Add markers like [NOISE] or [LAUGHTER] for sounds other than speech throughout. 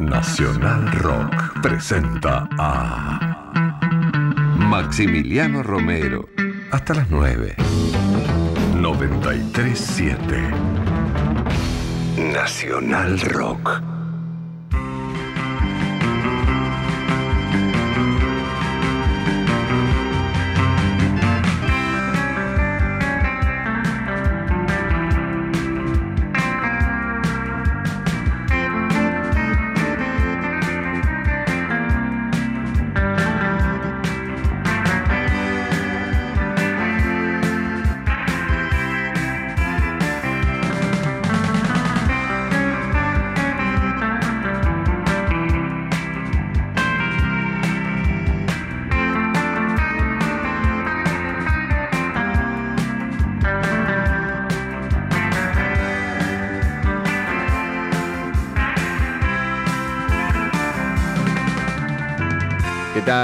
Nacional Rock presenta a Maximiliano Romero. Hasta las 9. 937. Nacional Rock.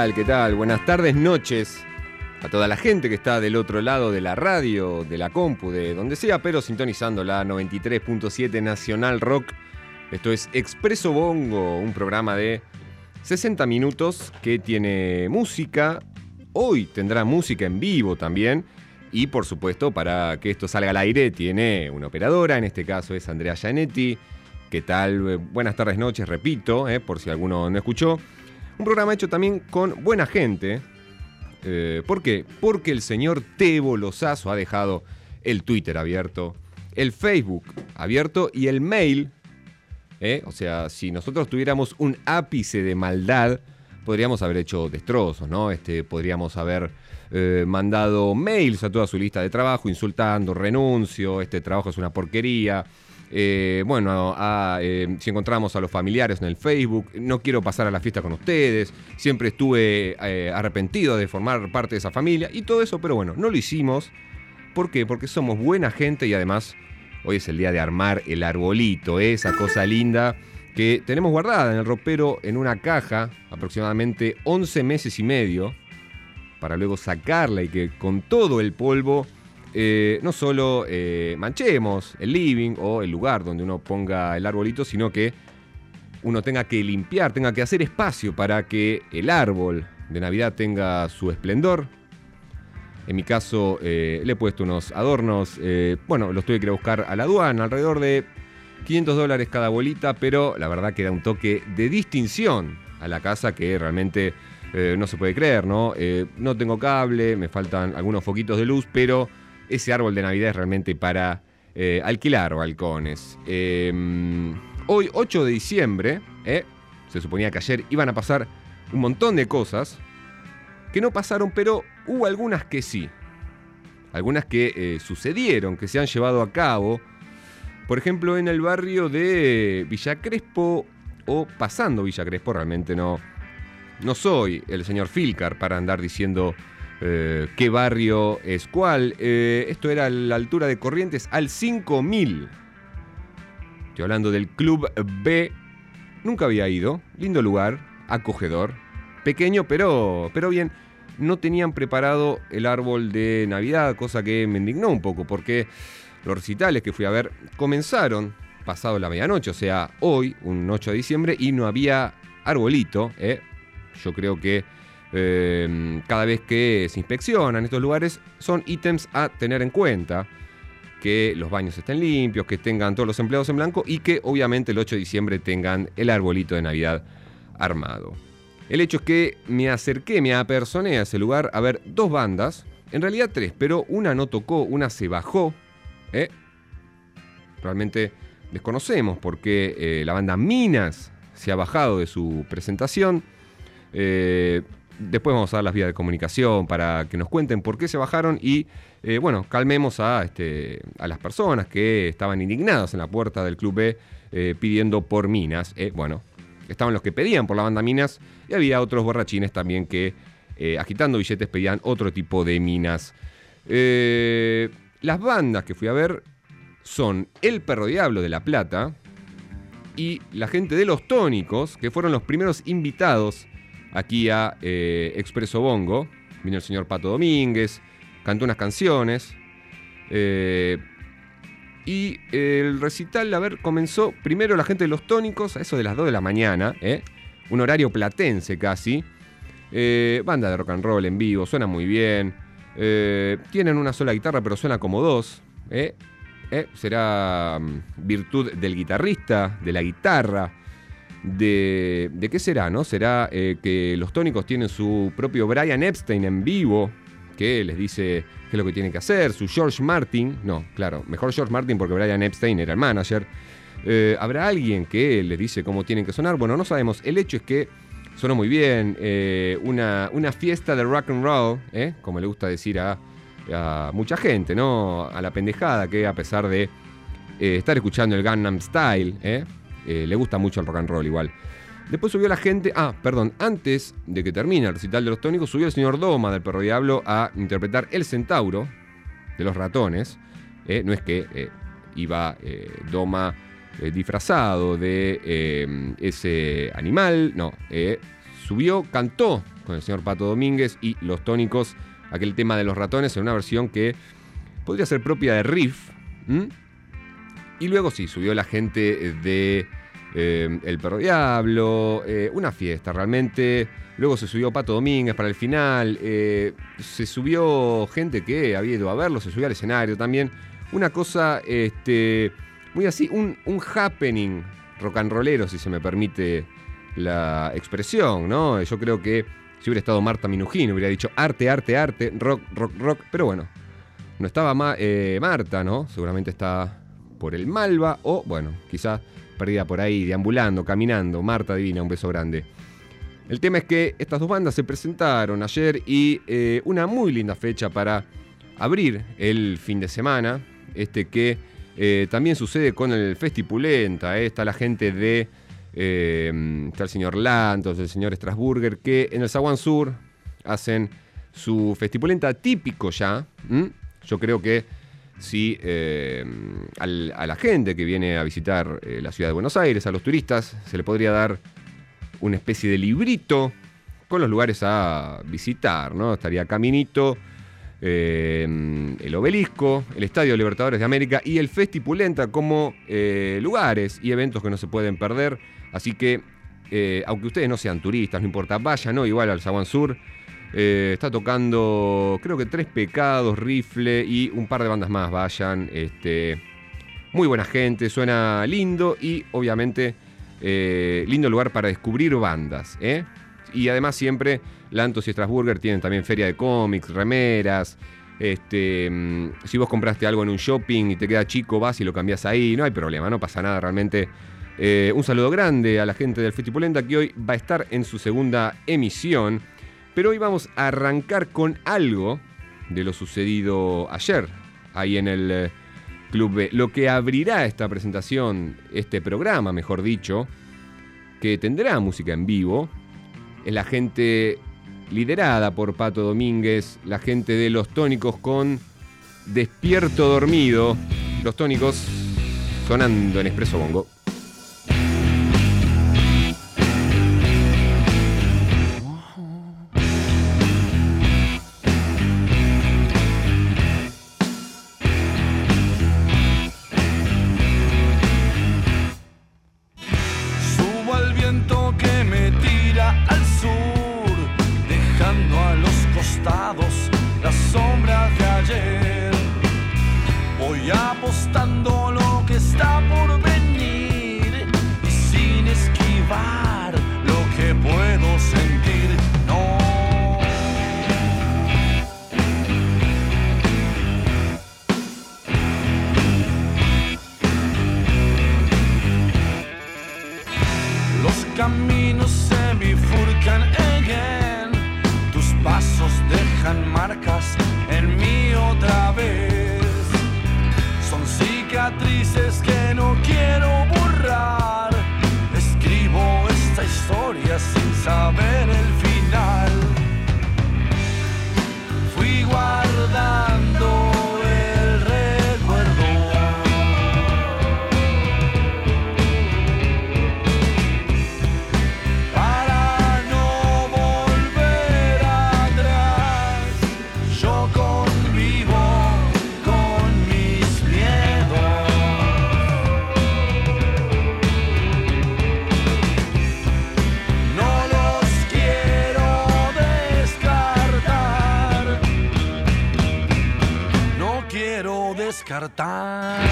¿Qué tal? Buenas tardes, noches a toda la gente que está del otro lado de la radio, de la compu, de donde sea, pero sintonizando la 93.7 Nacional Rock. Esto es Expreso Bongo, un programa de 60 minutos que tiene música. Hoy tendrá música en vivo también. Y por supuesto, para que esto salga al aire, tiene una operadora, en este caso es Andrea Gianetti. ¿Qué tal? Buenas tardes, noches, repito, eh, por si alguno no escuchó. Un programa hecho también con buena gente. Eh, ¿Por qué? Porque el señor Tebo Lozazo ha dejado el Twitter abierto, el Facebook abierto y el mail. ¿eh? O sea, si nosotros tuviéramos un ápice de maldad, podríamos haber hecho destrozos, ¿no? Este, podríamos haber eh, mandado mails a toda su lista de trabajo insultando, renuncio, este trabajo es una porquería. Eh, bueno, eh, si encontramos a los familiares en el Facebook, no quiero pasar a la fiesta con ustedes, siempre estuve eh, arrepentido de formar parte de esa familia y todo eso, pero bueno, no lo hicimos. ¿Por qué? Porque somos buena gente y además hoy es el día de armar el arbolito, esa cosa linda que tenemos guardada en el ropero en una caja, aproximadamente 11 meses y medio, para luego sacarla y que con todo el polvo eh, no solo eh, manchemos el living o el lugar donde uno ponga el arbolito, sino que uno tenga que limpiar, tenga que hacer espacio para que el árbol de Navidad tenga su esplendor. En mi caso, eh, le he puesto unos adornos, bueno, los tuve que buscar a la aduana, alrededor de 500 dólares cada bolita, pero la verdad que da un toque de distinción a la casa que realmente no se puede creer, ¿no? No tengo cable, me faltan algunos foquitos de luz, pero ese árbol de Navidad es realmente para eh, alquilar balcones. Eh, hoy, 8 de diciembre, eh, se suponía que ayer iban a pasar un montón de cosas que no pasaron, pero hubo algunas que sí. Algunas que eh, sucedieron, que se han llevado a cabo. Por ejemplo, en el barrio de Villa Crespo o pasando Villa Crespo, realmente no, no soy el señor Filcar para andar diciendo eh, qué barrio es cuál. Eh, esto era la altura de Corrientes al 5000. Estoy hablando del Club B. Nunca había ido. Lindo lugar, acogedor. Pequeño, pero, pero bien. No tenían preparado el árbol de Navidad, cosa que me indignó un poco, porque los recitales que fui a ver comenzaron pasado la medianoche, o sea, hoy, un 8 de diciembre, y no había arbolito. ¿eh? Yo creo que eh, cada vez que se inspeccionan estos lugares son ítems a tener en cuenta. Que los baños estén limpios, que tengan todos los empleados en blanco y que obviamente el 8 de diciembre tengan el arbolito de Navidad armado. El hecho es que me acerqué, me apersoné a ese lugar a ver dos bandas, en realidad tres, pero una no tocó, una se bajó. ¿eh? Realmente desconocemos por qué eh, la banda Minas se ha bajado de su presentación. Eh, después vamos a dar las vías de comunicación para que nos cuenten por qué se bajaron y, eh, bueno, calmemos a, este, a las personas que estaban indignadas en la puerta del Club B eh, pidiendo por Minas. Eh, bueno, estaban los que pedían por la banda Minas y había otros borrachines también que, eh, agitando billetes, pedían otro tipo de minas. Las bandas que fui a ver son El Perro Diablo de La Plata y la gente de Los Tónicos, que fueron los primeros invitados aquí a eh, Expreso Bongo. Vino el señor Pato Domínguez, cantó unas canciones. Eh, Y el recital, a ver, comenzó primero la gente de los tónicos, a eso de las 2 de la mañana, ¿eh? un horario platense casi. Banda de rock and roll en vivo, suena muy bien. Tienen una sola guitarra, pero suena como dos. Será mm, virtud del guitarrista, de la guitarra. De, ¿De qué será? ¿No? Será que los tónicos tienen su propio Brian Epstein en vivo, que les dice qué es lo que tienen que hacer. Su George Martin, no, claro, mejor George Martin porque Brian Epstein era el manager. ¿Habrá alguien que les dice cómo tienen que sonar? Bueno, no sabemos. El hecho es que Sonó muy bien. Eh, una, una, fiesta de rock and roll, ¿eh? como le gusta decir a, mucha gente, ¿no? A la pendejada que a pesar de eh, estar escuchando el Gangnam Style, le gusta mucho el rock and roll igual. Después subió la gente, ah, perdón, antes de que termine el recital de los tónicos, subió el señor Doma del Perro Diablo a interpretar El Centauro de los ratones. no es que iba Doma eh, disfrazado de eh, ese animal. No, eh, subió, cantó con el señor Pato Domínguez y los tónicos aquel tema de los ratones en una versión que podría ser propia de Riff. Y luego sí, subió la gente de El Perro Diablo, una fiesta realmente. Luego se subió Pato Domínguez para el final. se subió gente que había ido a verlo, se subió al escenario también. Una cosa este, muy así, un, happening rock and rollero, si se me permite la expresión, ¿no? Yo creo que si hubiera estado Marta Minujín, hubiera dicho arte, arte, arte, rock, rock, rock, pero bueno, no estaba eh, Marta, ¿no? Seguramente está por el Malva o, bueno, quizás perdida por ahí, deambulando, caminando. Marta Divina, un beso grande. El tema es que estas dos bandas se presentaron ayer y eh, una muy linda fecha para abrir el fin de semana, este que eh, también sucede con el Festipulenta, eh, está la gente de. Está el señor Lantos, el señor Strasburger, que en el Zaguán Sur hacen su Festipulenta típico ya. Yo creo que si a la gente que viene a visitar la ciudad de Buenos Aires, a los turistas, se le podría dar una especie de librito con los lugares a visitar, ¿no? Estaría Caminito eh, el Obelisco, el Estadio Libertadores de América y el Festipulenta como eh, lugares y eventos que no se pueden perder. Así que, eh, aunque ustedes no sean turistas, no importa, vayan ¿no? igual al Zaguán Sur. Está tocando, creo que Tres Pecados, Rifle y un par de bandas más. Vayan. Este, muy buena gente, suena lindo y obviamente lindo lugar para descubrir bandas. Y además siempre Lantos y Strasburger tienen también feria de cómics, remeras. Este, mm, si vos compraste algo en un shopping y te queda chico, vas y lo cambias ahí, no hay problema, no pasa nada realmente. Eh, un saludo grande a la gente del Festipulenta que hoy va a estar en su segunda emisión. Pero hoy vamos a arrancar con algo de lo sucedido ayer, ahí en el eh, Club B. Lo que abrirá esta presentación, este programa, mejor dicho, que tendrá música en vivo, es la gente liderada por Pato Domínguez, la gente de Los Tónicos con Despierto Dormido, Los Tónicos sonando en Expreso Bongo. cara tá.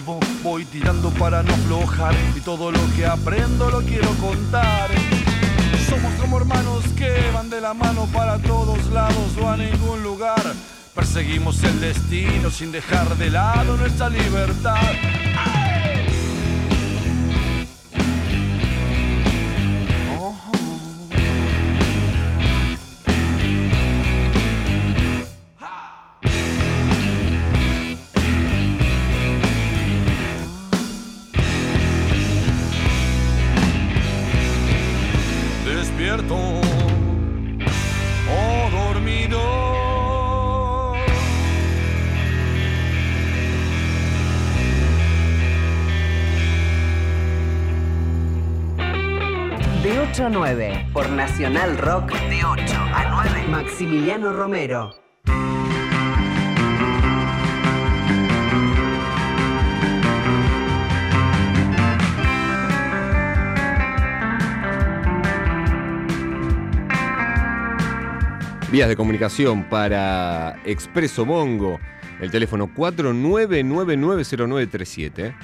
Voy tirando para no aflojar y todo lo que aprendo lo quiero contar. Somos como hermanos que van de la mano para todos lados o a ningún lugar. Perseguimos el destino sin dejar de lado nuestra libertad. 8 a 9, por Nacional Rock. De 8 a 9. Maximiliano Romero. Vías de comunicación para Expreso Bongo, el teléfono 49990937.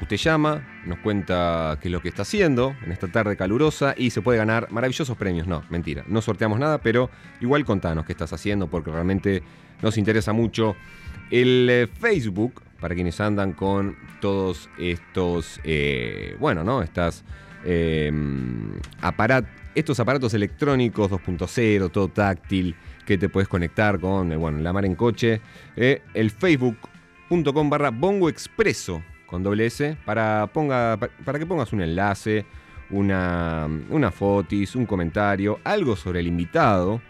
Usted llama, nos cuenta qué es lo que está haciendo en esta tarde calurosa y se puede ganar maravillosos premios. No, mentira, no sorteamos nada, pero igual contanos qué estás haciendo porque realmente nos interesa mucho. El eh, Facebook, para quienes andan con todos estos, eh, bueno, ¿no? Estas eh, aparat- estos aparatos electrónicos 2.0, todo táctil, que te puedes conectar con, eh, bueno, la mar en coche, eh, el facebook.com barra bongo expreso con doble S para, ponga, pa- para que pongas un enlace, una, una fotis, un comentario, algo sobre el invitado,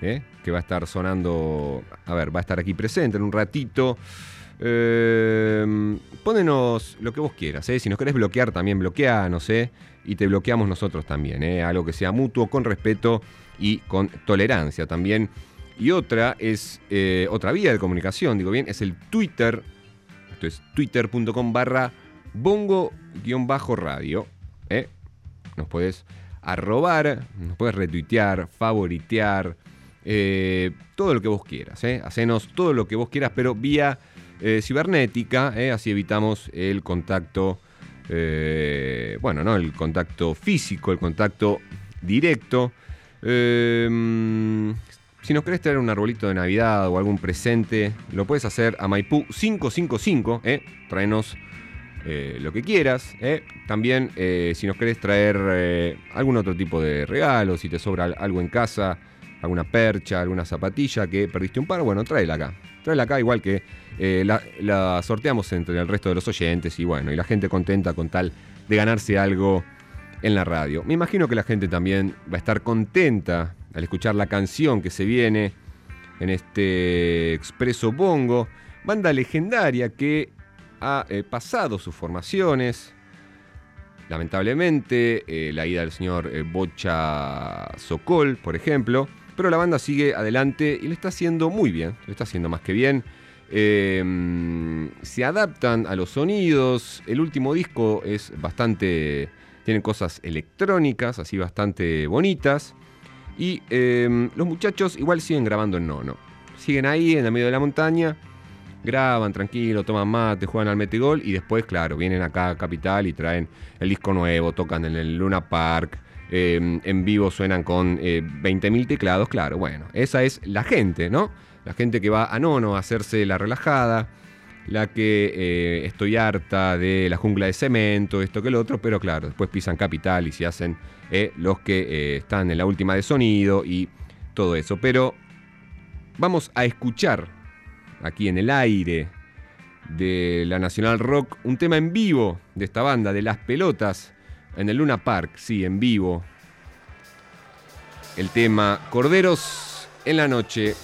eh, que va a estar sonando, a ver, va a estar aquí presente en un ratito. Eh, pónenos lo que vos quieras, ¿eh? si nos querés bloquear también bloqueanos, ¿eh? y te bloqueamos nosotros también, algo que sea mutuo, con respeto y con tolerancia también. Y otra es, otra vía de comunicación, digo bien, es el Twitter, es twitter.com barra bongo-radio, ¿eh? nos puedes arrobar, nos puedes retuitear, favoritear, eh, todo lo que vos quieras, ¿eh? hacenos todo lo que vos quieras, pero vía cibernética, así evitamos el contacto, bueno, ¿no? El contacto físico, el contacto directo. Eh, si nos querés traer un arbolito de Navidad o algún presente, lo puedes hacer a Maipú 555, ¿eh? Traenos eh, lo que quieras. ¿eh? También, eh, si nos querés traer algún otro tipo de regalo, si te sobra al- algo en casa, alguna percha, alguna zapatilla que perdiste un par, bueno, tráela acá. Tráela acá, igual que la, la sorteamos entre el resto de los oyentes y bueno, y la gente contenta con tal de ganarse algo en la radio. Me imagino que la gente también va a estar contenta al escuchar la canción que se viene en este Expreso Bongo, banda legendaria que ha eh, pasado sus formaciones. Lamentablemente, eh, la ida del señor eh, Bocha Sokol, por ejemplo, pero la banda sigue adelante y le está haciendo muy bien, le está haciendo más que bien. Eh, se adaptan a los sonidos. El último disco es bastante. Tiene cosas electrónicas, así bastante bonitas. Y em, los muchachos igual siguen grabando en Nono. Siguen ahí en el medio de la montaña, graban tranquilo, toman mate, juegan al metegol y después, claro, vienen acá a Capital y traen el disco nuevo, tocan en el Luna Park. em, en vivo suenan con eh, 20.000 teclados, claro, bueno, esa es la gente, ¿no? La gente que va a Nono a hacerse la relajada, la que eh, estoy harta de la jungla de cemento, esto que lo otro, pero claro, después pisan capital y se hacen eh, los que eh, están en la última de sonido y todo eso. Pero vamos a escuchar aquí en el aire de la Nacional Rock un tema en vivo de esta banda, de Las Pelotas, en el Luna Park, sí, en vivo. El tema Corderos en la Noche.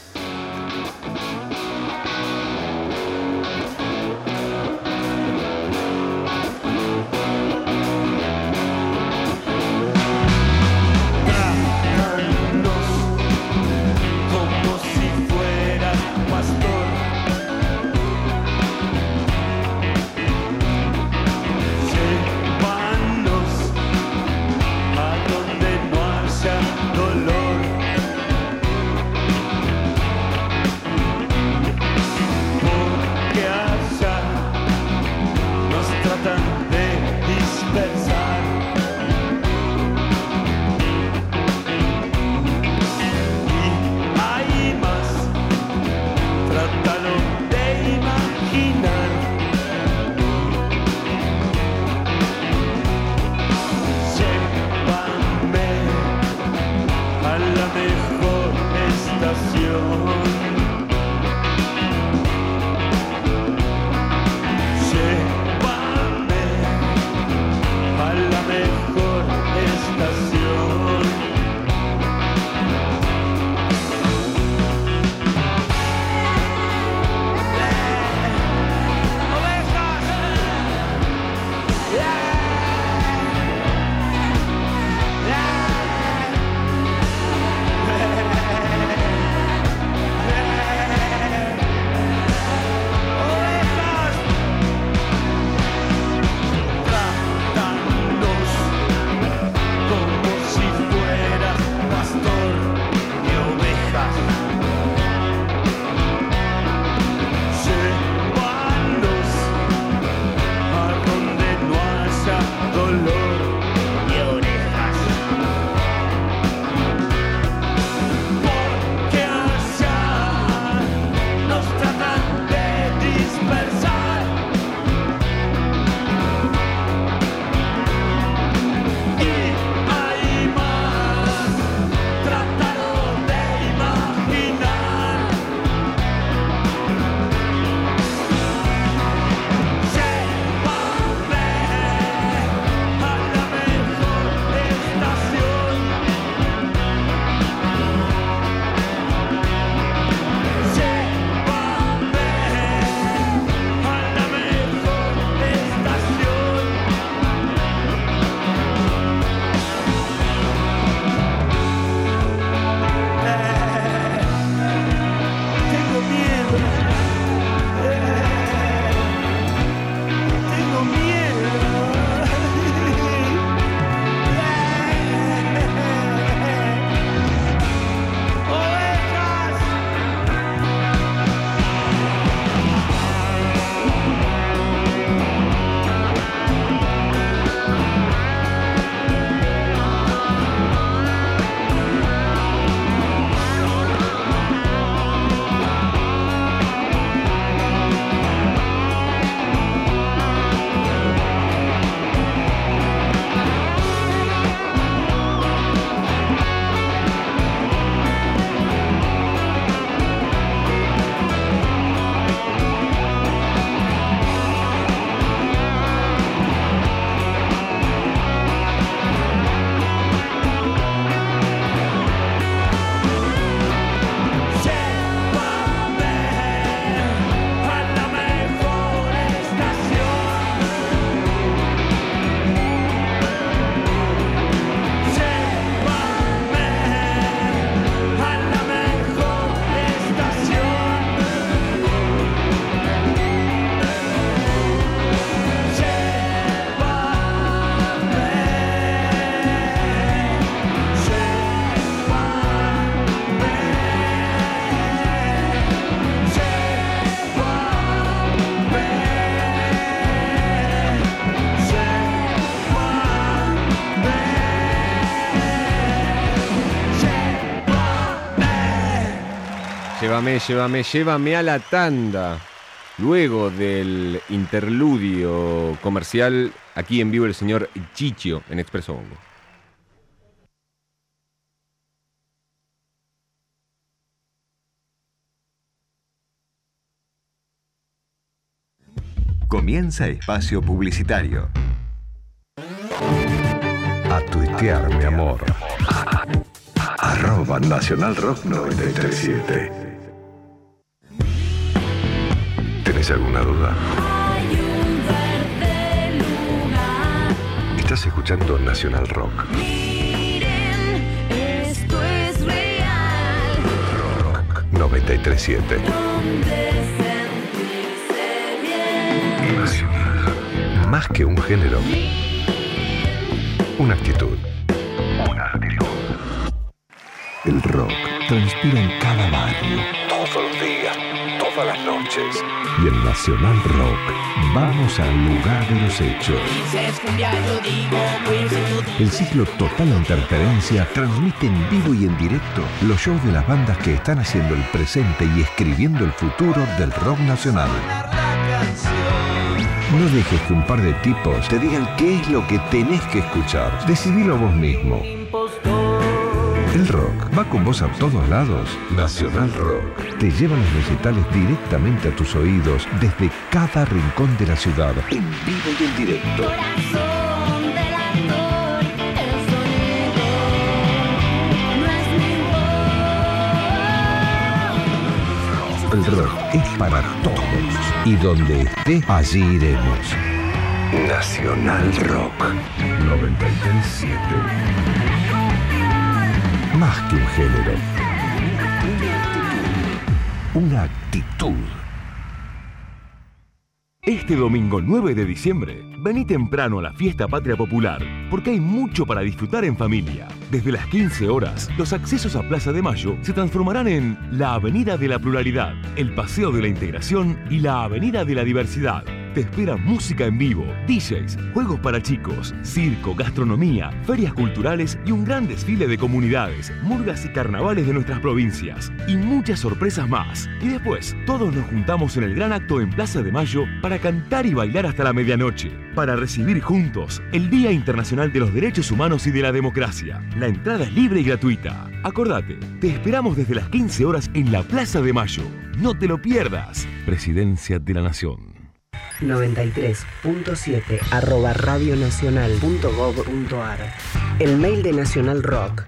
Llévame, llévame, llévame a la tanda. Luego del interludio comercial, aquí en vivo el señor Chicho en Expreso Bongo. Comienza espacio publicitario. A tuitear, mi amor. Arroba Nacional Rock 937. ¿Tenés alguna duda? Estás escuchando Nacional Rock. Esto es real. Rock 937. Donde sentirse bien. Nacional. Más que un género. Una actitud. Una actitud. El rock transpira en cada barrio. Las noches. Y en Nacional Rock vamos al lugar de los hechos. El ciclo Total Interferencia transmite en vivo y en directo los shows de las bandas que están haciendo el presente y escribiendo el futuro del rock nacional. No dejes que un par de tipos te digan qué es lo que tenés que escuchar. Decidilo vos mismo. El rock va con vos a todos lados. Nacional Rock te lleva los recitales directamente a tus oídos desde cada rincón de la ciudad. En vivo y en directo. Corazón del actor, el sonido no es mi voz. El rock es para todos. Y donde esté, allí iremos. Nacional Rock 937. Más que un género. Una actitud. Este domingo 9 de diciembre, vení temprano a la fiesta Patria Popular, porque hay mucho para disfrutar en familia. Desde las 15 horas, los accesos a Plaza de Mayo se transformarán en la Avenida de la Pluralidad, el Paseo de la Integración y la Avenida de la Diversidad. Te espera música en vivo, DJs, juegos para chicos, circo, gastronomía, ferias culturales y un gran desfile de comunidades, murgas y carnavales de nuestras provincias. Y muchas sorpresas más. Y después, todos nos juntamos en el gran acto en Plaza de Mayo para cantar y bailar hasta la medianoche. Para recibir juntos el Día Internacional de los Derechos Humanos y de la Democracia. La entrada es libre y gratuita. Acordate, te esperamos desde las 15 horas en la Plaza de Mayo. No te lo pierdas. Presidencia de la Nación. 93.7 arroba radionacional.gov.ar El mail de Nacional Rock.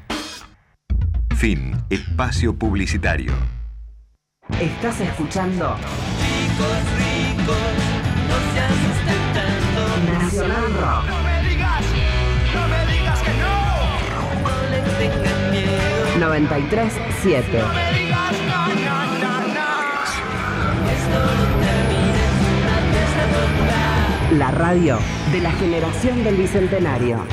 Fin. Espacio publicitario. Estás escuchando Nacional Rock. 93.7 La radio de la generación del Bicentenario.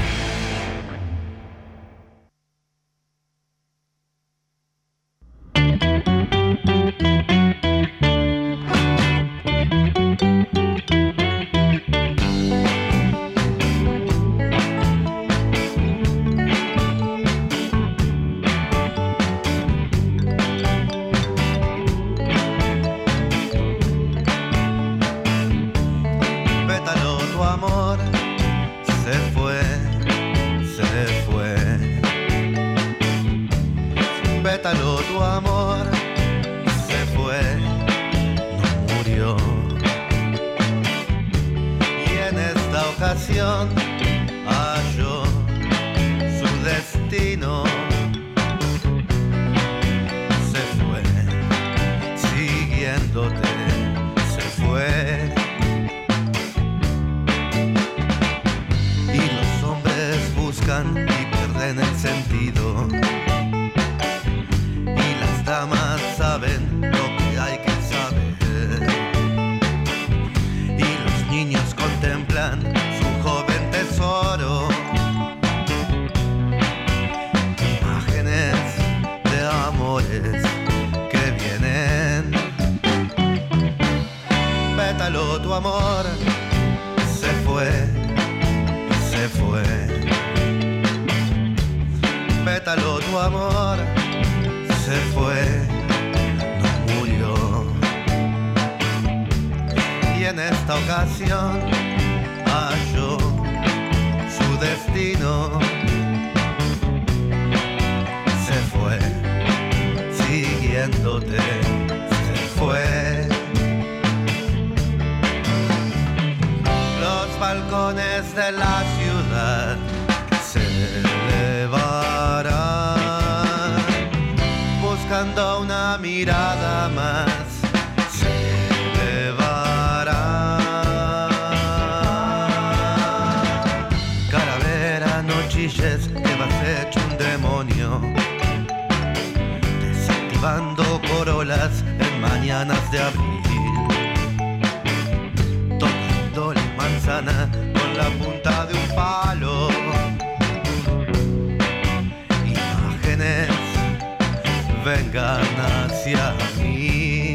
Vengan hacia mí.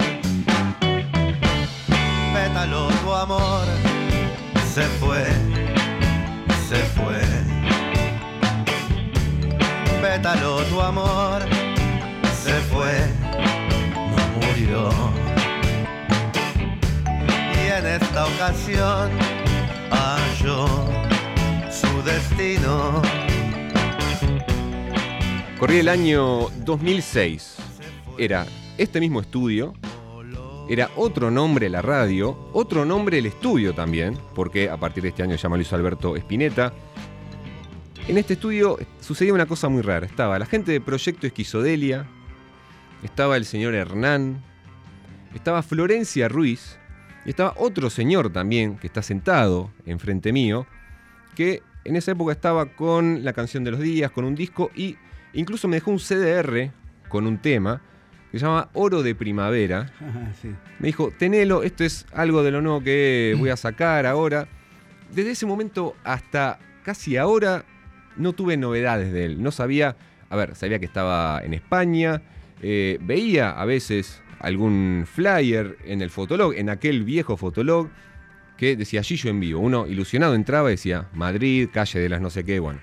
Pétalo, tu amor se fue, se fue. Pétalo, tu amor se fue, no murió. Y en esta ocasión halló su destino. Corría el año 2006. Era este mismo estudio, era otro nombre la radio, otro nombre el estudio también, porque a partir de este año se llama Luis Alberto Espineta. En este estudio sucedía una cosa muy rara. Estaba la gente de Proyecto Esquizodelia, estaba el señor Hernán, estaba Florencia Ruiz y estaba otro señor también que está sentado enfrente mío, que en esa época estaba con la canción de los días, con un disco y incluso me dejó un CDR con un tema que se llama Oro de Primavera. sí. Me dijo, tenelo, esto es algo de lo nuevo que voy a sacar ahora. Desde ese momento hasta casi ahora no tuve novedades de él. No sabía, a ver, sabía que estaba en España, eh, veía a veces algún flyer en el fotolog, en aquel viejo fotolog que decía Gillo en vivo. Uno ilusionado entraba y decía Madrid, calle de las no sé qué, bueno.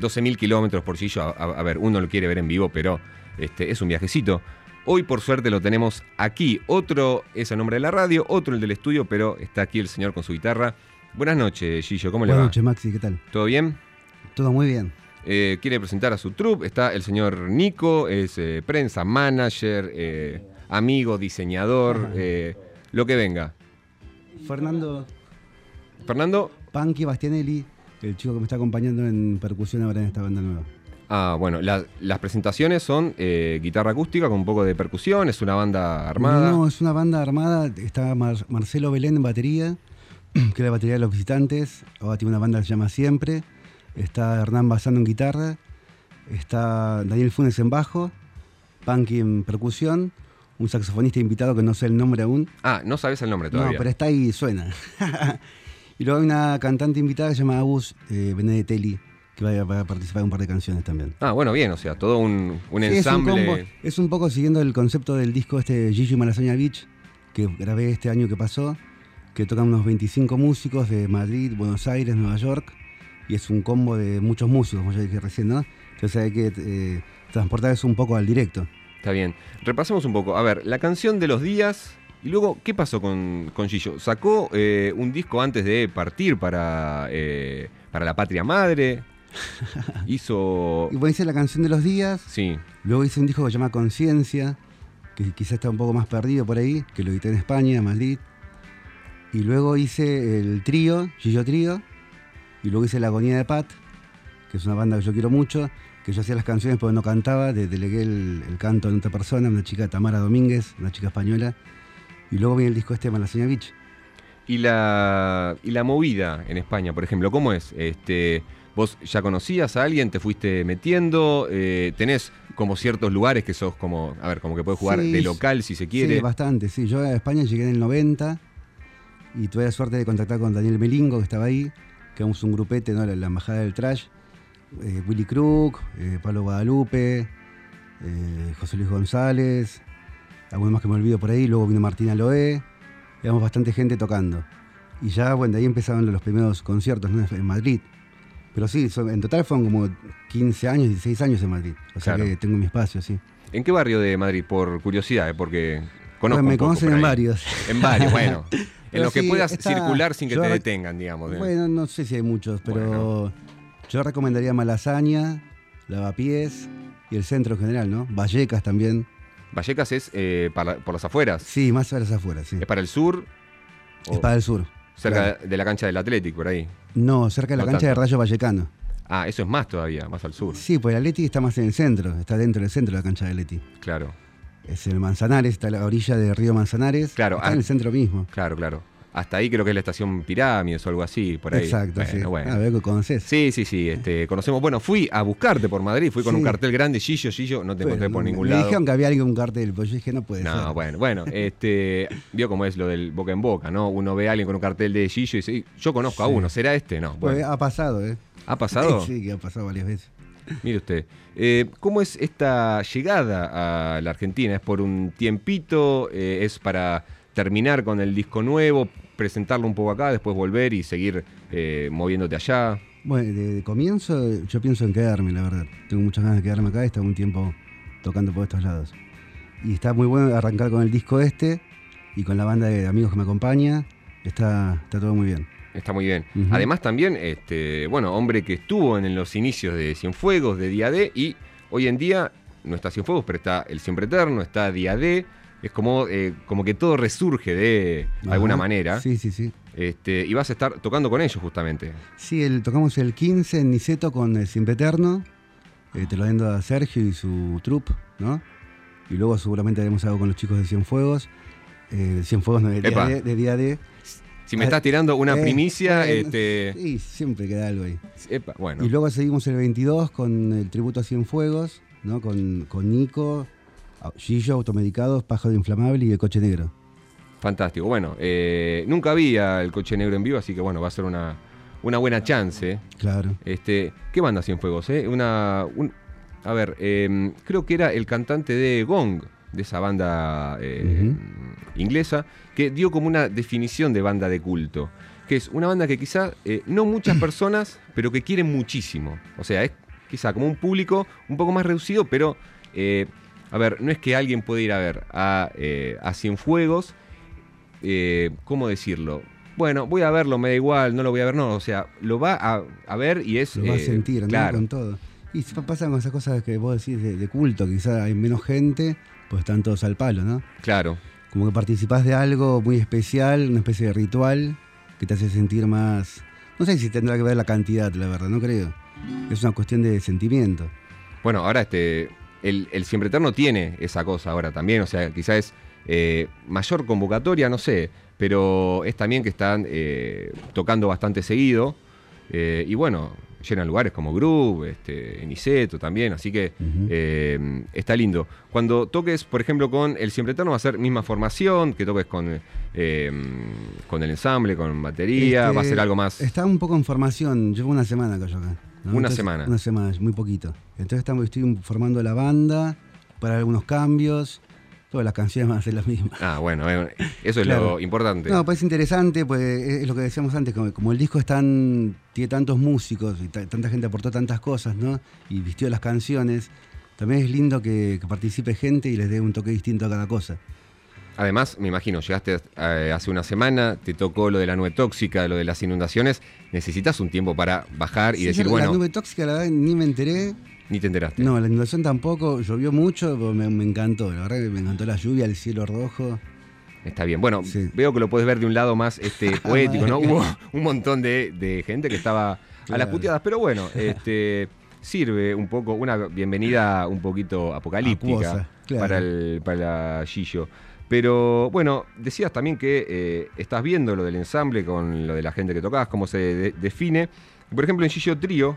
12.000 kilómetros por Gillo, a, a- ver, uno lo quiere ver en vivo, pero este, es un viajecito. Hoy por suerte lo tenemos aquí. Otro es el nombre de la radio, otro el del estudio, pero está aquí el señor con su guitarra. Buenas noches, Gillo, ¿cómo le Buenas va? noches, Maxi, ¿qué tal? ¿Todo bien? Todo muy bien. Eh, quiere presentar a su troupe. Está el señor Nico, es eh, prensa, manager, eh, amigo, diseñador, lo que venga. Fernando Fernando, Panqui Bastianelli, el chico que me está acompañando en percusión ahora en esta banda nueva. ah, bueno, la- las presentaciones son eh, guitarra acústica con un poco de percusión, es una banda armada. No, es una banda armada. Está Mar- Marcelo Belén en batería, [CLEARS THROAT] que es la batería de los visitantes. Ahora tiene una banda que se llama Siempre. Está Hernán Bazano en guitarra. Está Daniel Funes en bajo. Panqui en percusión. Un saxofonista invitado que no sé el nombre aún. Ah, no sabes el nombre No, todavía. pero está ahí y suena. [LAUGHS] y luego hay una cantante invitada que se llama Agus eh, Benedetelli, que va a, participar en un par de canciones también. Ah, bueno, bien, o sea, todo un, un Sí, es un ensamble. combo. Es un poco siguiendo el concepto del disco este Gigi Malasaña Beach, que grabé este año que pasó, que tocan unos 25 músicos de Madrid, Buenos Aires, Nueva York, y es un combo de muchos músicos, como ya dije recién, ¿no? Entonces hay que eh, transportar eso un poco al directo. Está bien. Repasemos un poco. A ver, la canción de los días. Y luego, ¿qué pasó con, con Gillo? ¿Sacó eh, un disco antes de partir para, eh, para la patria madre? [LAUGHS] Hizo. Y bueno, hice la canción de los días, Sí. luego hice un disco que se llama Conciencia, que quizás está un poco más perdido por ahí, que lo edité en España, en Madrid. Y luego hice el trío, Gillo Trío, y luego hice La Agonía de Pat, que es una banda que yo quiero mucho, que yo hacía las canciones porque no cantaba, de- delegué el, el canto a otra persona, una chica Tamara Domínguez, una chica española, y luego viene el disco este Malasaña Beach. Y la, y la movida en España, por ejemplo, ¿cómo es? Este, ¿Vos ya conocías a alguien? ¿Te fuiste metiendo? Eh, ¿Tenés como ciertos lugares que sos como, a ver, como que puedes jugar Sí, de local si se quiere? Sí, bastante, sí. Yo a España llegué en el 90 y tuve la suerte de contactar con Daniel Melingo, que estaba ahí, que éramos un grupete, ¿no? la, la embajada del trash. Eh, Willy Crook, eh, Pablo Guadalupe, eh, José Luis González, algunos más que me olvido por ahí, luego vino Martina Loé, éramos bastante gente tocando. Y ya, bueno, de ahí empezaron los primeros conciertos ¿no? en Madrid. Pero sí, en total fueron como 15 años, 16 años en Madrid. O sea Claro. que tengo mi espacio, sí. ¿En qué barrio de Madrid? Por curiosidad, eh, porque conozco Bueno, me conocen en varios. En varios, bueno. [LAUGHS] En Pero los que puedas circular sin que yo te detengan, digamos. ¿eh? Bueno, no sé si hay muchos, pero Bueno. yo recomendaría Malasaña, Lavapiés y el centro en general, ¿no? Vallecas también. Vallecas es eh, para- por las afueras. Sí, más a las afueras, sí. ¿Es para el sur? Es para el sur. cerca claro. de la cancha del Athletic, por ahí. No, cerca de la No cancha de tanto. Rayo Vallecano. Ah, eso es más todavía, más al sur. Sí, pues el Atleti está más en el centro, está dentro del centro de la cancha de Atleti. Claro, Es el Manzanares, está a la orilla del río Manzanares. Claro, Está ah. en el centro mismo. claro, claro. Hasta ahí creo que es la estación Pirámides o algo así, por ahí. Exacto, Bueno, sí. bueno. Veo que conoces. Sí, sí, sí, este, conocemos. Bueno, fui a buscarte por Madrid, fui con Sí. un cartel grande, Gillo, Gillo, no te Bueno, encontré por me- ningún me lado. dijeron que había alguien con un cartel, pues yo dije, no puede ser. No, bueno, bueno, [LAUGHS] este, vio cómo es lo del boca en boca, ¿no? Uno ve a alguien con un cartel de Gillo y dice, yo conozco a uno, ¿será este? No, Pues ha pasado, ¿eh? ¿Ha pasado? [LAUGHS] Sí, que ha pasado varias veces. Mire usted, eh, ¿cómo es esta llegada a la Argentina? ¿Es por un tiempito? Eh, ¿Es para terminar con el disco nuevo, presentarlo un poco acá, después volver y seguir eh, moviéndote allá? Bueno, de, de comienzo yo pienso en quedarme, la verdad. Tengo muchas ganas de quedarme acá, he estado un tiempo tocando por estos lados. Y está muy bueno arrancar con el disco este y con la banda de amigos que me acompaña. Está, está todo muy bien. Está muy bien. Además también, este, bueno, hombre que estuvo en los inicios de Cienfuegos, de Día D, y hoy en día no está Cienfuegos, pero está El Siempre Eterno, está Día D. Es como, eh, como que todo resurge de alguna manera. Sí, sí, sí. Este, y vas a estar tocando con ellos justamente. Sí, el, tocamos el 15 en Niceto con el Siempre Eterno. Eh, te lo vendo a Sergio y su troupe, ¿no? Y luego seguramente haremos algo con los chicos de Cienfuegos. Eh, de Cienfuegos no, de día, Epa. D, de día. Si me estás tirando una Eh, primicia, este, Sí, siempre queda algo ahí. epa, bueno, Y luego seguimos el 22 con el tributo a Cienfuegos, ¿no? Con, con Nico, Gillo, Automedicados, Pájaro Inflamable y el Coche Negro. fantástico. Bueno, eh, nunca había el coche negro en vivo, así que bueno, va a ser una, una buena chance. Claro. Este, ¿Qué banda Cienfuegos? Eh? Una, un- a ver, eh, creo que era el cantante de Gong, de esa banda eh, inglesa, que dio como una definición de banda de culto, que es una banda que quizá eh, no muchas [CLEARS THROAT] personas, pero que quieren muchísimo. O sea, es quizá como un público un poco más reducido, pero, a ver, no es que alguien puede ir a ver a, eh, a Cienfuegos, eh, ¿cómo decirlo? Bueno, voy a verlo, me da igual, no lo voy a ver, no, o sea, lo va a, a ver y es... Lo va a eh, sentir, ¿no? claro, Con todo. Y pasan con esas cosas que vos decís de, de culto, quizás hay menos gente, pues están todos al palo, ¿no? claro. Como que participás de algo muy especial, una especie de ritual que te hace sentir más... No sé si tendrá que ver la cantidad, la verdad, no creo. Es una cuestión de sentimiento. Bueno, ahora este, el, el Siempre Eterno tiene esa cosa ahora también, o sea, quizás es eh, mayor convocatoria, no sé, pero es también que están eh, tocando bastante seguido eh, y bueno, llenan lugares como Groove, este, Eniceto también, así que está lindo. Cuando toques, por ejemplo, con el Siempre Eterno va a ser misma formación, que toques con, eh, con el ensamble, con batería, Este, va a ser algo más... Está un poco en formación, llevo una semana acá yo acá. ¿No? Una semana. Una semana, muy poquito. Entonces estamos, estoy formando la banda para algunos cambios. Todas las canciones van a ser las mismas. Ah, bueno, eh, eso es Claro. lo importante. No, pues es interesante, pues es lo que decíamos antes, como, como el disco es tan, tiene tantos músicos y ta- tanta gente aportó tantas cosas, ¿no? Y vistió las canciones, también es lindo que, que participe gente y les dé un toque distinto a cada cosa. Además, me imagino, llegaste eh, hace una semana, te tocó lo de la nube tóxica, lo de las inundaciones, necesitas un tiempo para bajar y Sí, decir, yo bueno, La nube tóxica, la verdad, ni me enteré. ni te enteraste. No, la inundación tampoco, llovió mucho, pero me, me encantó, la verdad que me encantó la lluvia, el cielo rojo. Está bien. Bueno, Sí. veo que lo puedes ver de un lado más este, [LAUGHS] poético, ¿no? Hubo un montón de, de gente que estaba a las puteadas, pero bueno, [LAUGHS] este, sirve un poco, una bienvenida un poquito apocalíptica Acuosa, claro. para el para Gillo. Pero bueno, decías también que eh, estás viendo lo del ensamble con lo de la gente que tocás, cómo se de- define. Por ejemplo, en Gillo Trío,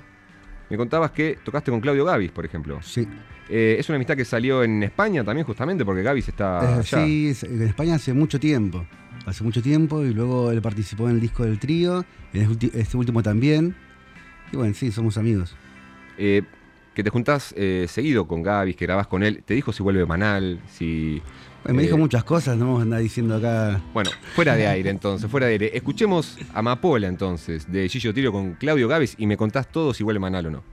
me contabas que tocaste con Claudio Gavis, por ejemplo. Sí, Eh, es una amistad que salió en España también, justamente, porque Gavis está Eh, allá. sí, en España hace mucho tiempo. Hace mucho tiempo y luego él participó en el disco del trío, en este este último también. Y bueno, sí, somos amigos. Eh, que te juntás eh, seguido con Gavis, que grabás con él. Te dijo si vuelve Manal, si. Bueno, me eh, dijo muchas cosas, no vamos a andar diciendo acá. Bueno, fuera de aire entonces, fuera de aire. Escuchemos Amapola entonces, de Gillo Tiro con Claudio Gavis y me contás todo si vuelve Manal o no.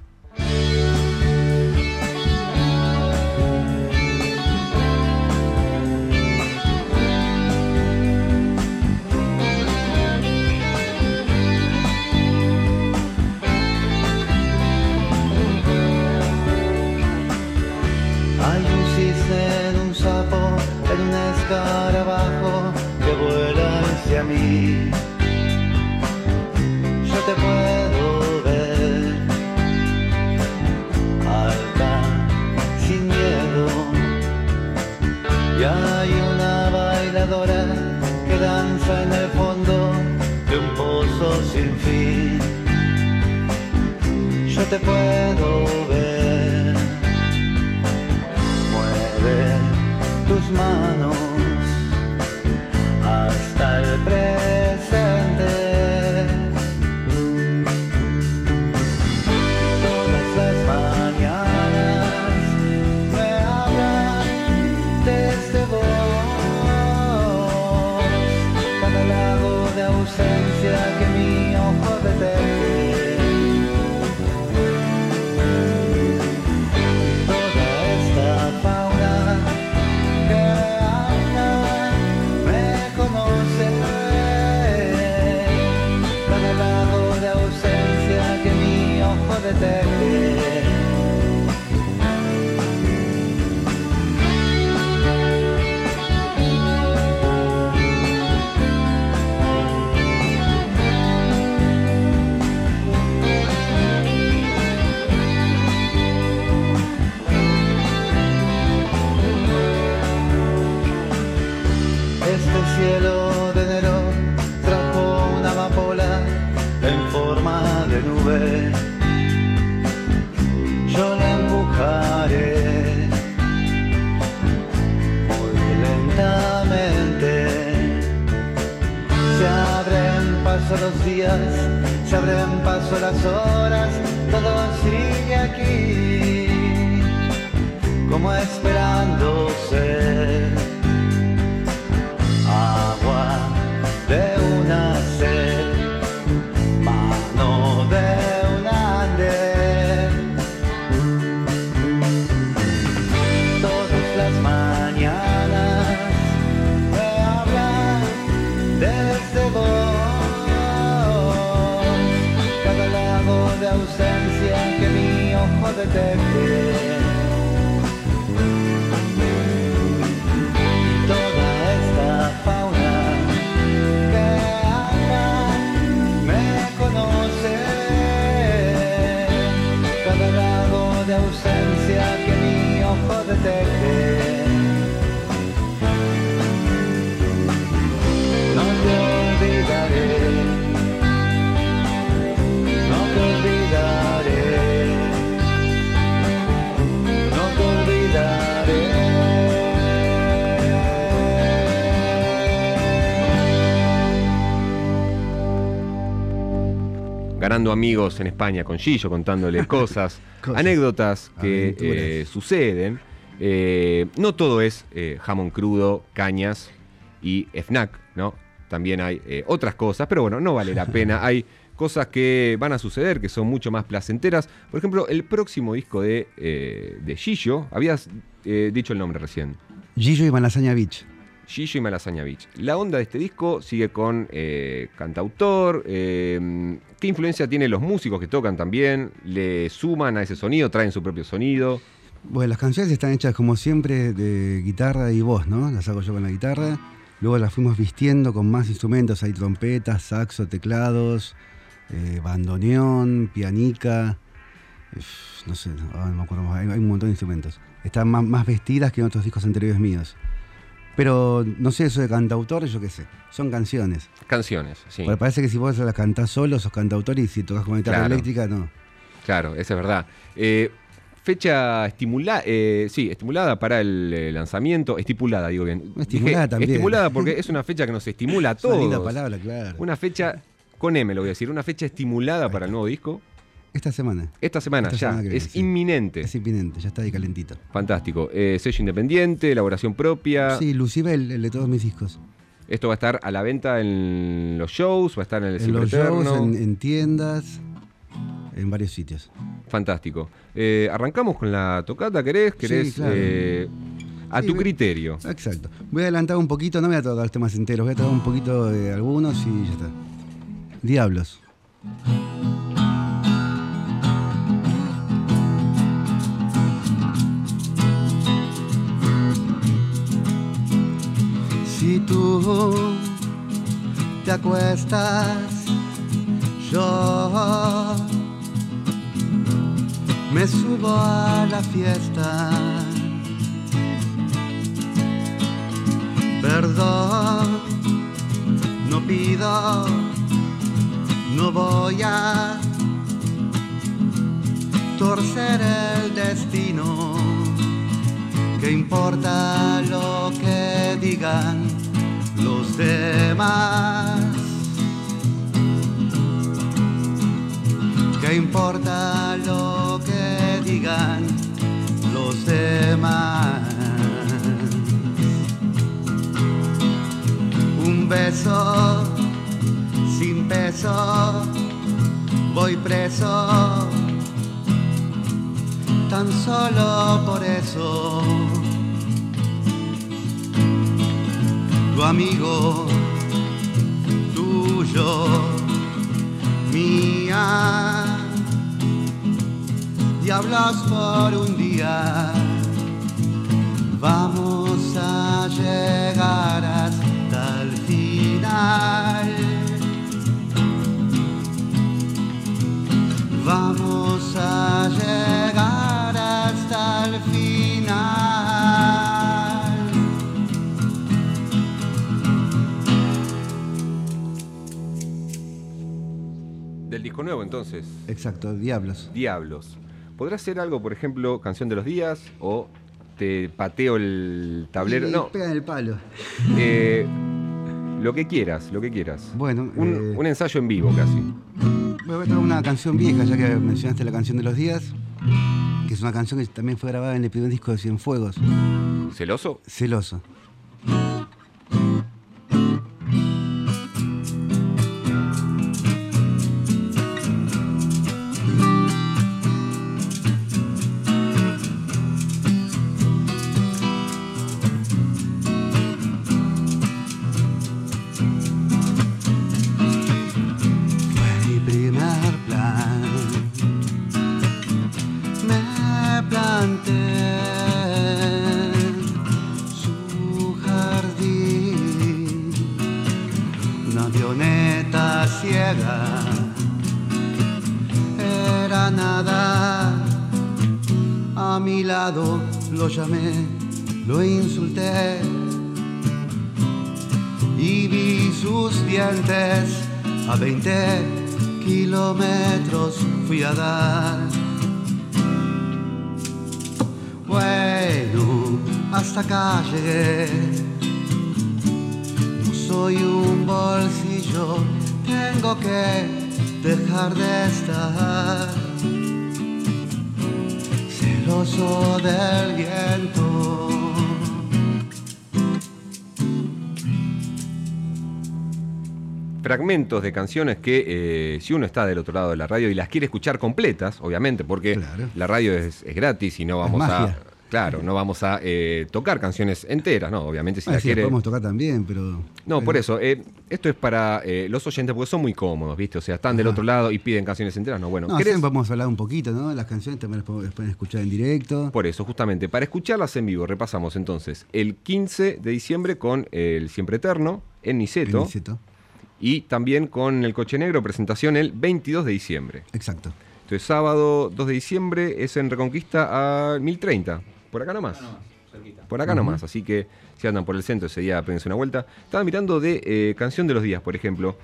Ganando amigos en España con Gillo, contándole [LAUGHS] cosas, Cosas. anécdotas que eh, suceden. Eh, no todo es eh, jamón crudo, cañas y FNAC, ¿no? También hay otras cosas, pero bueno, no vale la [LAUGHS] pena. Hay cosas que van a suceder que son mucho más placenteras. Por ejemplo, el próximo disco de, de Gillo, habías dicho el nombre recién. Gillo y Malasaña Beach. Gillo y Malasaña Beach. La onda de este disco sigue con eh, cantautor. eh, ¿Qué influencia tienen los músicos que tocan también? ¿Le suman a ese sonido? ¿Traen su propio sonido? Bueno, las canciones están hechas como siempre de guitarra y voz, ¿no? Las hago yo con la guitarra. Luego las fuimos vistiendo con más instrumentos. Hay trompetas, saxo, teclados, eh, bandoneón, pianica. no sé, no me acuerdo más. Hay, un montón de instrumentos. Están más vestidas que en otros discos anteriores míos. Pero no sé, eso de cantautor, yo qué sé. Son canciones. Canciones, sí. Porque parece que si vos las cantás solo, sos cantautor y si tocas con guitarra Claro. eléctrica, no. Claro, eso es verdad. Eh, fecha estimulada, sí, estimulada para el eh, lanzamiento, estipulada, digo bien. Estimulada Dije también. estimulada porque [LAUGHS] es una fecha que nos estimula a Es una linda todos. palabra, claro. Una fecha, con M lo voy a decir, una fecha estimulada para el nuevo disco. Esta semana. Esta semana Esta ya, semana que viene, es inminente. Es inminente, ya está ahí calentito. Fantástico. Eh, sello independiente, elaboración propia. Sí, Lucibel, el de todos mis discos. Esto va a estar a la venta en los shows, va a estar en el En Siempre los shows, en, en tiendas, en varios sitios. Fantástico. Eh, arrancamos con la tocata, ¿querés? ¿Querés? claro. eh, a Sí, tu criterio. Exacto. Voy a adelantar un poquito, no voy a tocar los temas enteros, voy a tocar un poquito de algunos y ya está. Diablos. Tú te acuestas, yo me subo a la fiesta. Perdón, no pido no voy a torcer el destino. ¿Qué importa lo que digan los demás? ¿Qué importa lo que digan los demás? Un beso sin peso, voy preso, tan solo por eso. Tu amigo, tuyo, mía, diablos por un día. Vamos a llegar hasta el final. Vamos a llegar Del disco nuevo, entonces. Exacto, Diablos. Diablos. ¿Podrás hacer algo, por ejemplo, Canción de los Días? ¿O te pateo el tablero? Y No, Pegan el palo. eh, lo que quieras, lo que quieras. Bueno, Un, eh, un ensayo en vivo casi. Voy a traer una canción vieja, ya que mencionaste la canción de los días, que es una canción que también fue grabada en el primer disco de Cienfuegos, ¿Celoso? Celoso. Fragmentos de canciones que eh, si uno está del otro lado de la radio y las quiere escuchar completas, obviamente, porque Claro. la radio es, es gratis y no vamos a... Claro, no vamos a eh, tocar canciones enteras, ¿no? Obviamente si Bueno, la sí, quiere... podemos tocar también, pero. No, por eso. eh, esto es para eh, los oyentes porque son muy cómodos, ¿viste? O sea, están del otro lado y piden canciones enteras. No, bueno, No, ¿querés? siempre podemos hablar un poquito, ¿no? Las canciones también las las pueden escuchar en directo. Por eso, justamente, para escucharlas en vivo, repasamos entonces el 15 de diciembre con el Siempre Eterno en Niceto en Niceto. Y también con el Coche Negro, presentación el 22 de diciembre. Exacto. Entonces, sábado 2 de diciembre es en Reconquista a 1030, por acá nomás. Por acá nomás, así que si andan por el centro ese día, péguense una vuelta. Estaba mirando de eh, Canción de los Días, por ejemplo.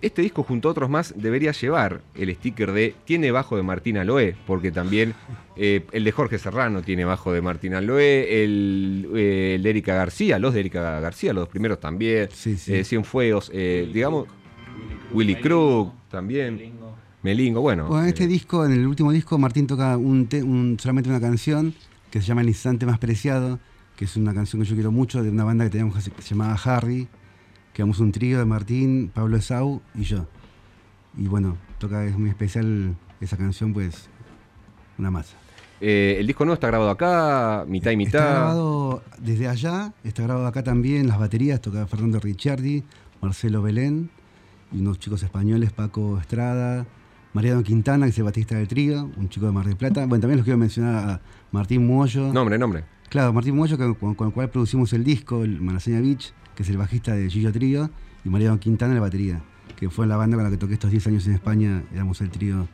Este disco, junto a otros más, debería llevar el sticker de Tiene bajo de Martín Aloé, porque también eh, el de Jorge Serrano tiene bajo de Martín Aloé, el, eh, el de Erika García, los de Erika García, los dos primeros también, Sí, sí. eh, Cienfuegos, eh, digamos, Willy Crook también, Melingo, bueno. Bueno, en este eh, disco, en el último disco, Martín toca un te- un- solamente una canción que se llama El Instante Más Preciado, que es una canción que yo quiero mucho, de una banda que teníamos que se que se llamaba Harry, que éramos un trío de Martín, Pablo Esau y yo. Y bueno, toca, es muy especial esa canción, pues, una masa. eh, el disco nuevo está grabado acá, mitad y mitad. Está grabado desde allá, está grabado acá también, las baterías toca Fernando Ricciardi, Marcelo Belén y unos chicos españoles, Paco Estrada, Mariano Quintana, que es el batista del trío, un chico de Mar del Plata. Bueno, también los quiero mencionar a Martín Muollo. Nombre, nombre. Claro, Martín con, con el cual producimos el disco, el Malaseña Beach, que es el bajista de Gillo Trío, y Mariano Quintana, la batería, que fue la banda con la que toqué estos 10 años en España, éramos el trío.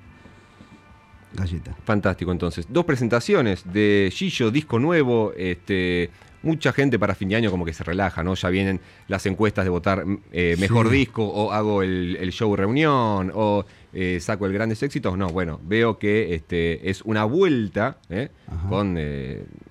galleta. Fantástico, entonces. Dos presentaciones de Gillo, disco nuevo. Este, mucha gente para fin de año como que se relaja, ¿no? Ya vienen las encuestas de votar eh, mejor Sí. disco, o hago el, el show reunión, o eh, saco el grandes éxitos. No, bueno, veo que este, es una vuelta ¿eh? Con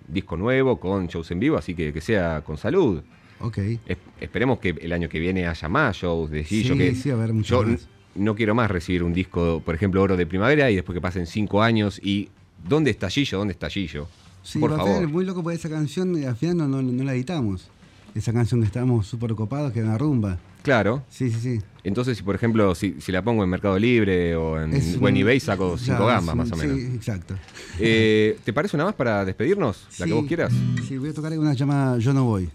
disco nuevo, con shows en vivo, así que que sea con salud. Ok. Es- esperemos que el año que viene haya más shows de. Sí, que sí, a haber muchos yo más. no quiero más recibir un disco, por ejemplo, Oro de Primavera, y después que pasen cinco años y ¿dónde está Gillo? ¿Dónde está Gillo? Sí, por favor. ser muy loco porque esa canción eh, al final no, no- no la editamos. Esa canción que estábamos súper ocupados, que era una rumba. Claro. Sí, sí, sí. Entonces, si por ejemplo, si, si la pongo en Mercado Libre o en Es buen un- eBay, saco ya, cinco es gambas un- más o menos. Sí, exacto. Eh, ¿Te parece una más para despedirnos? La que Sí, vos quieras. Sí, voy a tocar una llamada Yo no voy.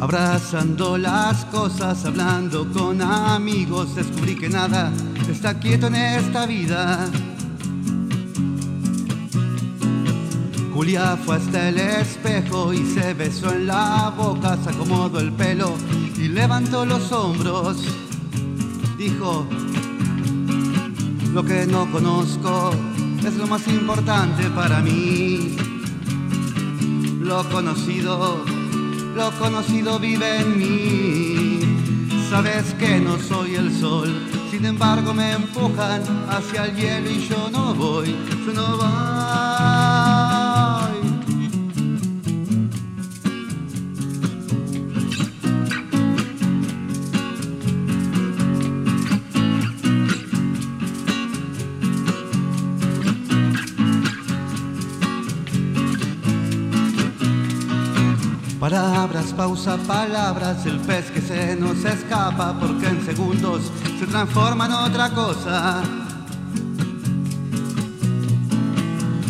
Abrazando las cosas, hablando con amigos, descubrí que nada está quieto en esta vida. Julia fue hasta el espejo y se besó en la boca, se acomodó el pelo y levantó los hombros. Dijo, lo que no conozco es lo más importante para mí. Lo conocido, lo conocido vive en mí. Sabes que no soy el sol, sin embargo me empujan hacia el hielo y yo no voy, yo no voy. Palabras, pausa, palabras, el pez que se nos escapa porque en segundos se transforma en otra cosa.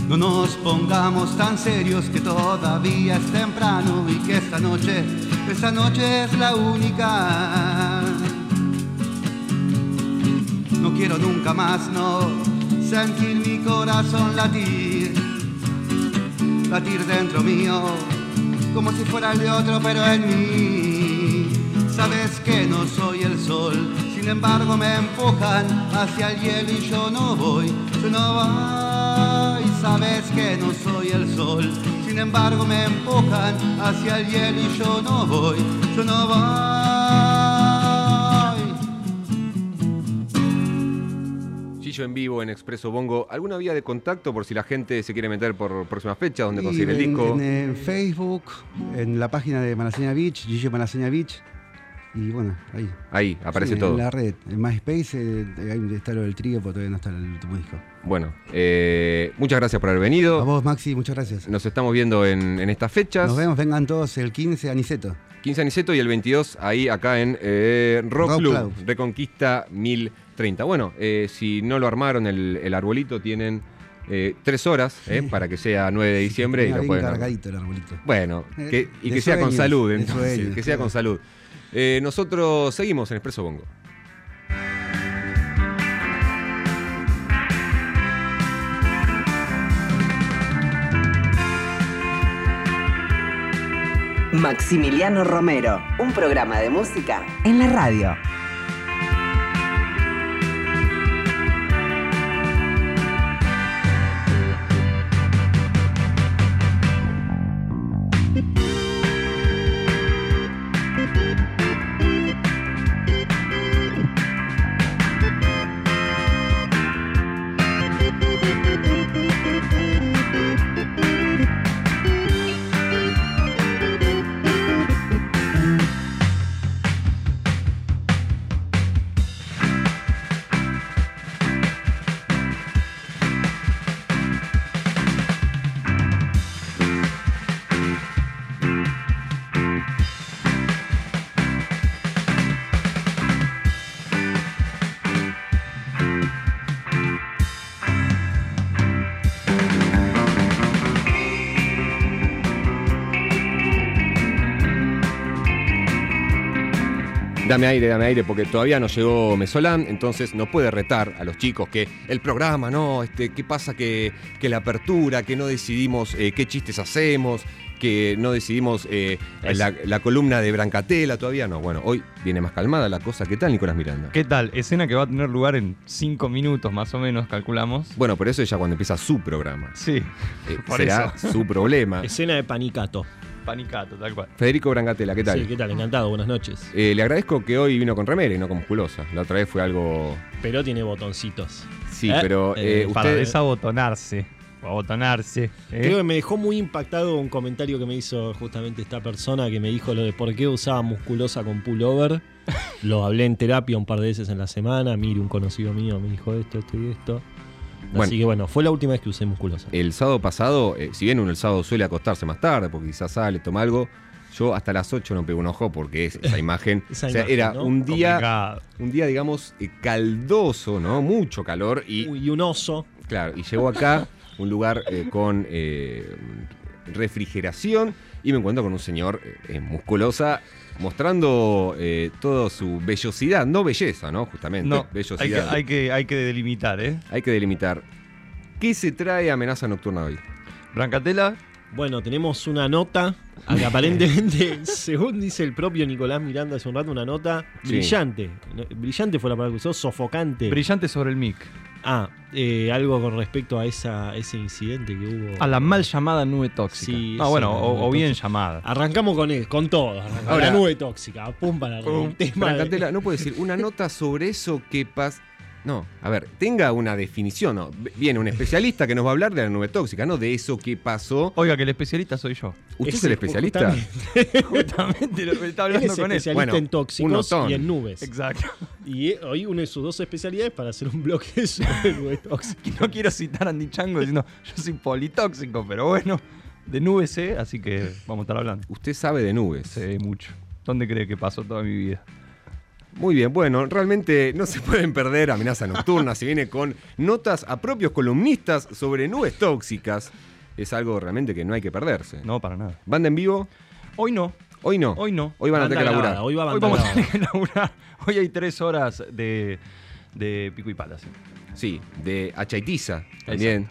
No nos pongamos tan serios que todavía es temprano y que esta noche, esta noche es la única. No quiero nunca más, no, sentir mi corazón latir, latir dentro mío como si fuera el de otro, pero en mí. Sabes que no soy el sol, sin embargo me empujan hacia el hielo y yo no voy, yo no voy. Sabes que no soy el sol, sin embargo me empujan hacia el hielo y yo no voy, yo no voy. En vivo en Expreso Bongo. ¿Alguna vía de contacto por si la gente se quiere meter por próxima fecha? ¿Dónde Y conseguir el disco? En, en Facebook, en la página de Malaseña Beach, Gillo Malaseña Beach. Y bueno, ahí. Ahí, aparece Sí, todo. En la red. En MySpace eh, ahí está lo del trío, porque todavía no está el último disco. Bueno, eh, muchas gracias por haber A venido. vos, Maxi, muchas gracias. Nos estamos viendo en, en estas fechas. Nos vemos, vengan todos el 15 a Niceto. 15 Aniceto y el 22 ahí acá en eh, Rock, Rock Club, Club. Reconquista 1030. Bueno, eh, si no lo armaron el, el arbolito, tienen eh, tres horas eh, para que sea 9 de diciembre y Venga lo pueden cargadito el arbolito. Bueno, Eh, que- y que sea con sueños, salud, de entonces, sueños, que sea con salud. Eh, nosotros seguimos en Expreso Bongo. Maximiliano Romero, un programa de música en la radio. Dame aire, dame aire, porque todavía no llegó Mesolán, entonces no puede retar a los chicos que el programa, no, este, ¿qué pasa que, que la apertura, que no decidimos eh, qué chistes hacemos, que no decidimos eh, la, la columna de Brancatela, todavía no. Bueno, hoy viene más calmada la cosa. ¿Qué tal, Nicolás Miranda? ¿Qué tal? Escena que va a tener lugar en cinco minutos más o menos, calculamos. Bueno, pero eso es ya cuando empieza su programa. Sí, Eh, [LAUGHS] por será eso. su problema. Escena de panicato. Panicato, tal cual. Federico Brancatela, ¿qué tal? Sí, ¿qué tal? Encantado, buenas noches. Eh, le agradezco que hoy vino con remera y no con musculosa. La otra vez fue algo. Pero tiene botoncitos. Sí, ¿Eh? pero eh, Eh, Para usted. desabotonarse. O abotonarse. ¿eh? Creo que me dejó muy impactado un comentario que me hizo justamente esta persona que me dijo lo de por qué usaba musculosa con pullover. [LAUGHS] Lo hablé en terapia un par de veces en la semana. Mire, un conocido mío me dijo esto, esto y esto. Bueno. Así que bueno, fue la última vez que usé musculosa. El sábado pasado, eh, si bien uno el sábado suele acostarse más tarde, porque quizás sale, toma algo, yo hasta las 8 no pego un ojo porque es esa [LAUGHS] imagen. Esa o sea, imagen, era ¿no? un día, Complicado. un día, digamos, eh, caldoso, ¿no? Mucho calor y, Y un oso. claro, y llegó acá, [LAUGHS] un lugar eh, con refrigeración, y me encuentro con un señor musculosa mostrando eh, toda su vellosidad, no belleza, ¿no? Justamente, No, hay que, hay, que, hay que delimitar, ¿eh? Hay que delimitar. ¿Qué se trae amenaza nocturna hoy? Brancatela, Bueno, tenemos una nota. que aparentemente, [LAUGHS] según dice el propio Nicolás Miranda hace un rato, una nota Sí. brillante. Brillante fue la palabra que usó, sofocante. brillante sobre el mic. Ah, eh, algo con respecto a esa, ese incidente que hubo. A la mal llamada nube tóxica. Sí, ah, bueno, o, o bien tóxica. llamada. Arrancamos con él, con todo. Ahora- la nube tóxica. Pum para el tema. de- no puede decir una nota sobre eso que pasa. No, a ver, tenga una definición. ¿no? Viene un especialista que nos va a hablar de la nube tóxica, no de eso que pasó. Oiga, que el especialista soy yo. ¿Usted es el especialista? justamente. [LAUGHS] Justamente lo que estaba Él hablando es con él. especialista Bueno, en tóxicos y en nubes. Exacto. Y eh, hoy une sus dos especialidades para hacer un bloque sobre [LAUGHS] nube tóxica. Y no quiero citar a Andy Chango diciendo yo soy politóxico, pero bueno, de nubes sé, así que vamos a estar hablando. Usted sabe de nubes. Sé mucho. ¿Dónde cree que pasó toda mi vida? Muy bien, bueno, realmente no se [LAUGHS] pueden perder amenaza nocturna. Se viene con notas a propios columnistas sobre nubes tóxicas. Es algo realmente que no hay que perderse. No, para nada. ¿Banda en vivo? Hoy no, Hoy no. hoy no. Hoy van a tener que grabada, laburar. Hoy va Hoy vamos a tener que laburar. [LAUGHS] Hoy hay tres horas de, de pico y pala. sí. Sí, de hacha y tiza también.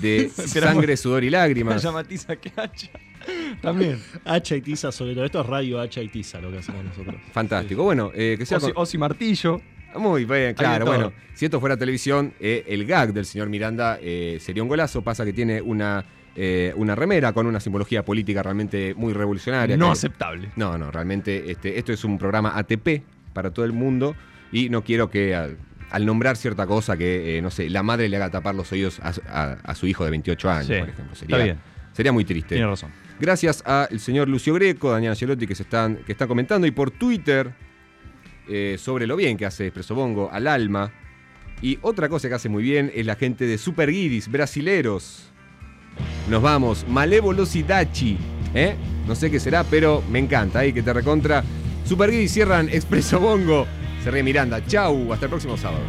De [LAUGHS] sangre, sudor y lágrimas. Llamatiza que hacha. También. Hacha y tiza sobre todo. Esto es radio hacha y tiza lo que hacemos nosotros. Fantástico. Bueno, eh, que sea Osi, con- Osi Martillo. Muy bien, claro. Bueno, si esto fuera televisión, eh, el gag del señor Miranda eh, sería un golazo. Pasa que tiene una, eh, una remera con una simbología política realmente muy revolucionaria. No que- aceptable. No, no, realmente este, esto es un programa ATP para todo el mundo y no quiero que al, al nombrar cierta cosa que, eh, no sé, la madre le haga tapar los oídos a, su- a- a su hijo de 28 años, Sí, por ejemplo. está Sería, bien. sería muy triste. Tiene razón. Gracias al señor Lucio Greco, Daniel Angelotti, que se están, que están comentando, y por Twitter eh, sobre lo bien que hace Expreso Bongo al alma. Y otra cosa que hace muy bien es la gente de Super Guiris, brasileros. Nos vamos, Malévolos y Dachi. ¿eh? No sé qué será, pero me encanta. Ahí que te recontra. Super Guiris cierran Expreso Bongo. Se Miranda. Chau, hasta el próximo sábado.